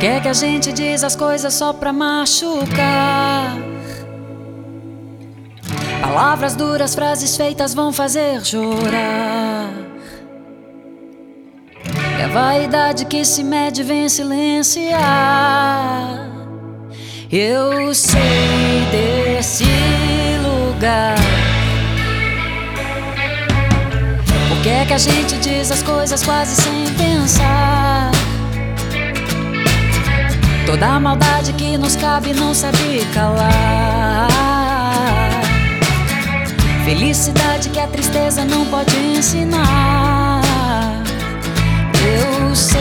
que é que a gente diz as coisas só pra machucar? Palavras duras, frases feitas vão fazer chorar. É a vaidade que se mede vem silenciar. Eu sei desse lugar. Por que é que a gente diz as coisas quase sem pensar? Toda a maldade que nos cabe não sabe calar. Felicidade que a tristeza não pode ensinar. Eu sei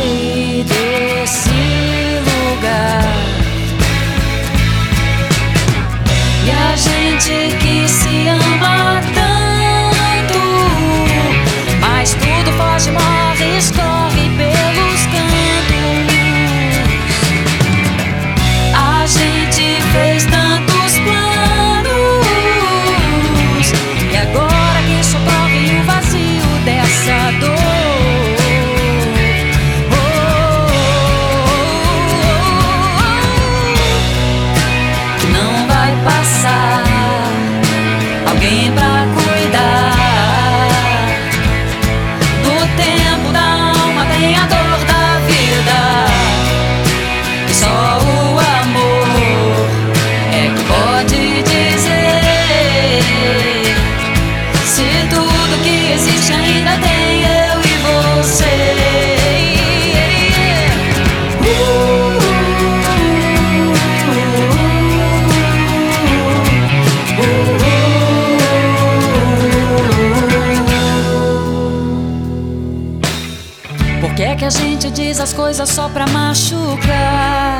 Por que é que a gente diz as coisas só pra machucar?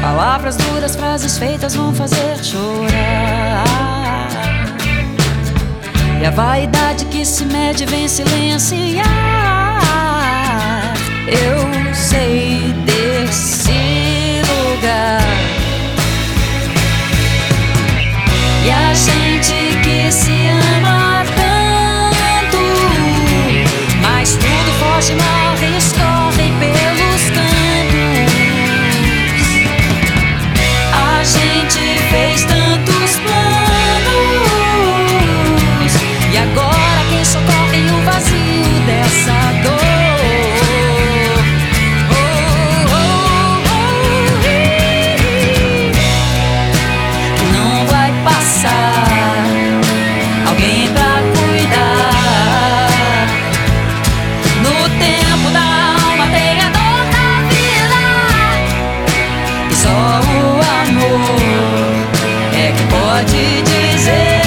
Palavras duras, frases feitas vão fazer chorar. E a vaidade que se mede vem silenciar. Eu sei desse lugar. E a gente que se ama amor é que pode dizer.